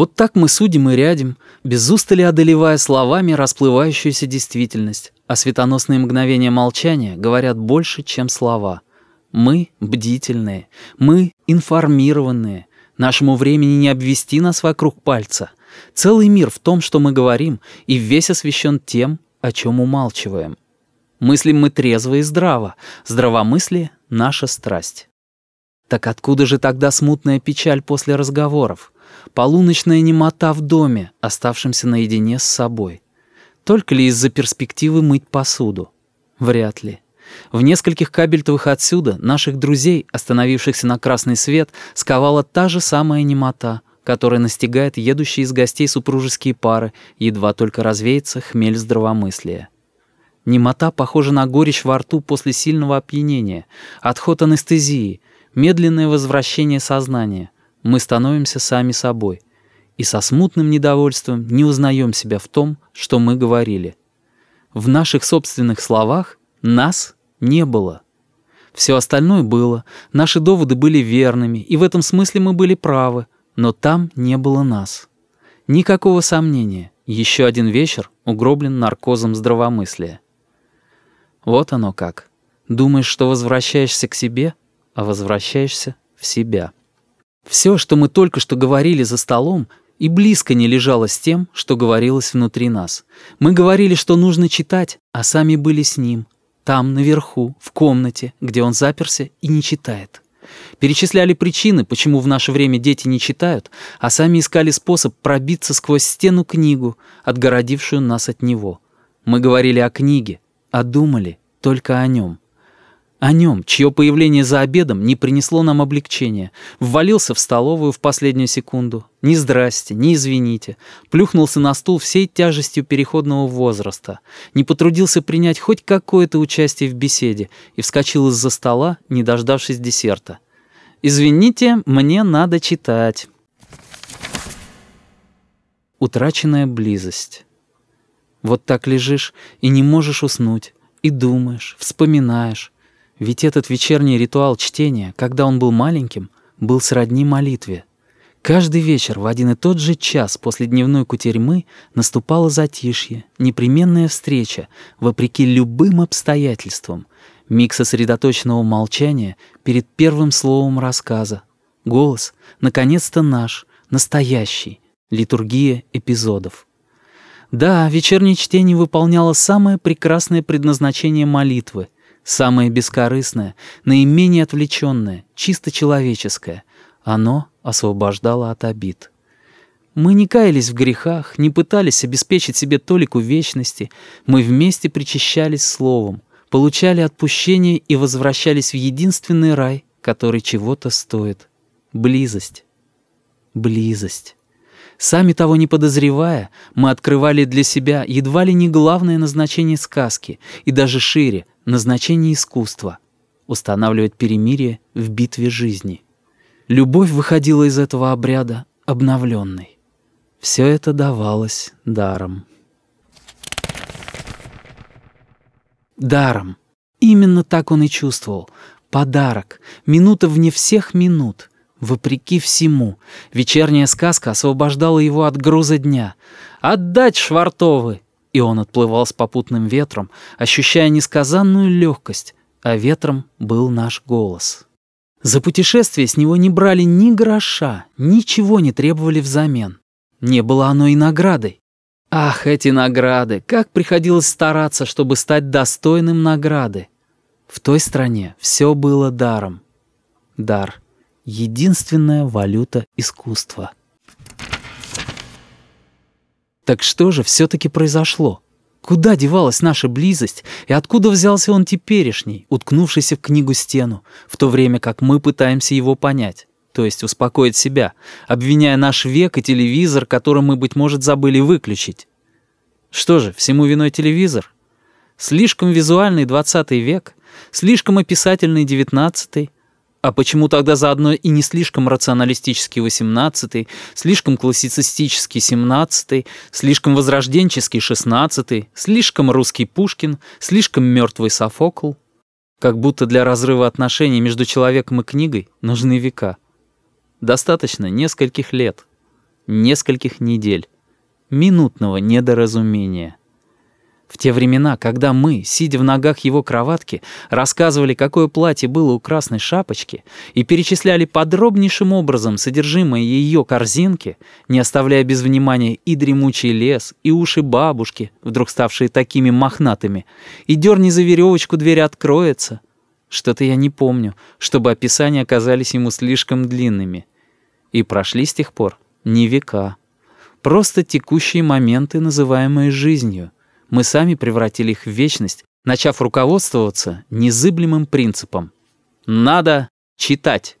Вот так мы судим и рядим, без устали одолевая словами расплывающуюся действительность, а светоносные мгновения молчания говорят больше, чем слова. Мы бдительные, мы информированные, нашему времени не обвести нас вокруг пальца. Целый мир в том, что мы говорим, и весь освещен тем, о чем умалчиваем. Мыслим мы трезво и здраво, здравомыслие — наша страсть. Так откуда же тогда смутная печаль после разговоров? Полуночная немота в доме, оставшемся наедине с собой. Только ли из-за перспективы мыть посуду? Вряд ли. В нескольких кабельтовых отсюда наших друзей, остановившихся на красный свет, сковала та же самая немота, которая настигает едущие из гостей супружеские пары, едва только развеется хмель здравомыслия. Немота похожа на горечь во рту после сильного опьянения, отход анестезии, медленное возвращение сознания — мы становимся сами собой и со смутным недовольством не узнаем себя в том, что мы говорили. В наших собственных словах нас не было. Все остальное было, наши доводы были верными, и в этом смысле мы были правы, но там не было нас. Никакого сомнения, еще один вечер угроблен наркозом здравомыслия. Вот оно как. Думаешь, что возвращаешься к себе, а возвращаешься в себя. Все, что мы только что говорили за столом, и близко не лежало с тем, что говорилось внутри нас. Мы говорили, что нужно читать, а сами были с ним. Там, наверху, в комнате, где он заперся и не читает. Перечисляли причины, почему в наше время дети не читают, а сами искали способ пробиться сквозь стену книгу, отгородившую нас от него. Мы говорили о книге, а думали только о нем. О нем, чье появление за обедом не принесло нам облегчения, ввалился в столовую в последнюю секунду. Ни здрасте, ни извините. Плюхнулся на стул всей тяжестью переходного возраста. Не потрудился принять хоть какое-то участие в беседе и вскочил из-за стола, не дождавшись десерта. «Извините, мне надо читать». Утраченная близость. Вот так лежишь и не можешь уснуть, и думаешь, вспоминаешь, ведь этот вечерний ритуал чтения, когда он был маленьким, был сродни молитве. Каждый вечер в один и тот же час после дневной кутерьмы наступало затишье, непременная встреча, вопреки любым обстоятельствам, миг сосредоточенного молчания перед первым словом рассказа. Голос, наконец-то наш, настоящий, литургия эпизодов. Да, вечернее чтение выполняло самое прекрасное предназначение молитвы — Самое бескорыстное, наименее отвлеченное, чисто человеческое. Оно освобождало от обид. Мы не каялись в грехах, не пытались обеспечить себе толику вечности. Мы вместе причащались словом, получали отпущение и возвращались в единственный рай, который чего-то стоит. Близость. Близость. Сами того не подозревая, мы открывали для себя едва ли не главное назначение сказки, и даже шире — назначение искусства — устанавливать перемирие в битве жизни. Любовь выходила из этого обряда обновленной. Все это давалось даром. Даром. Именно так он и чувствовал. Подарок. Минута вне всех минут. Вопреки всему, вечерняя сказка освобождала его от груза дня. «Отдать, Швартовы!» И он отплывал с попутным ветром, ощущая несказанную легкость, а ветром был наш голос. За путешествие с него не брали ни гроша, ничего не требовали взамен. Не было оно и наградой. Ах, эти награды! Как приходилось стараться, чтобы стать достойным награды! В той стране все было даром. Дар единственная валюта искусства. Так что же все-таки произошло? Куда девалась наша близость, и откуда взялся он теперешний, уткнувшийся в книгу стену, в то время как мы пытаемся его понять, то есть успокоить себя, обвиняя наш век и телевизор, который мы, быть может, забыли выключить? Что же, всему виной телевизор? Слишком визуальный 20 век, слишком описательный 19 а почему тогда заодно и не слишком рационалистический XVIII, слишком классицистический XVII, слишком возрожденческий XVI, слишком русский Пушкин, слишком мертвый Софокл? Как будто для разрыва отношений между человеком и книгой нужны века. Достаточно нескольких лет. нескольких недель, минутного недоразумения. В те времена, когда мы, сидя в ногах его кроватки, рассказывали, какое платье было у красной шапочки, и перечисляли подробнейшим образом содержимое ее корзинки, не оставляя без внимания и дремучий лес, и уши бабушки, вдруг ставшие такими мохнатыми, и дерни за веревочку, дверь откроется. Что-то я не помню, чтобы описания оказались ему слишком длинными. И прошли с тех пор не века. Просто текущие моменты, называемые жизнью — мы сами превратили их в вечность, начав руководствоваться незыблемым принципом. Надо читать.